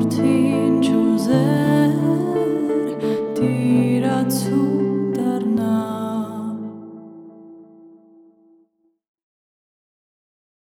14 Joseph.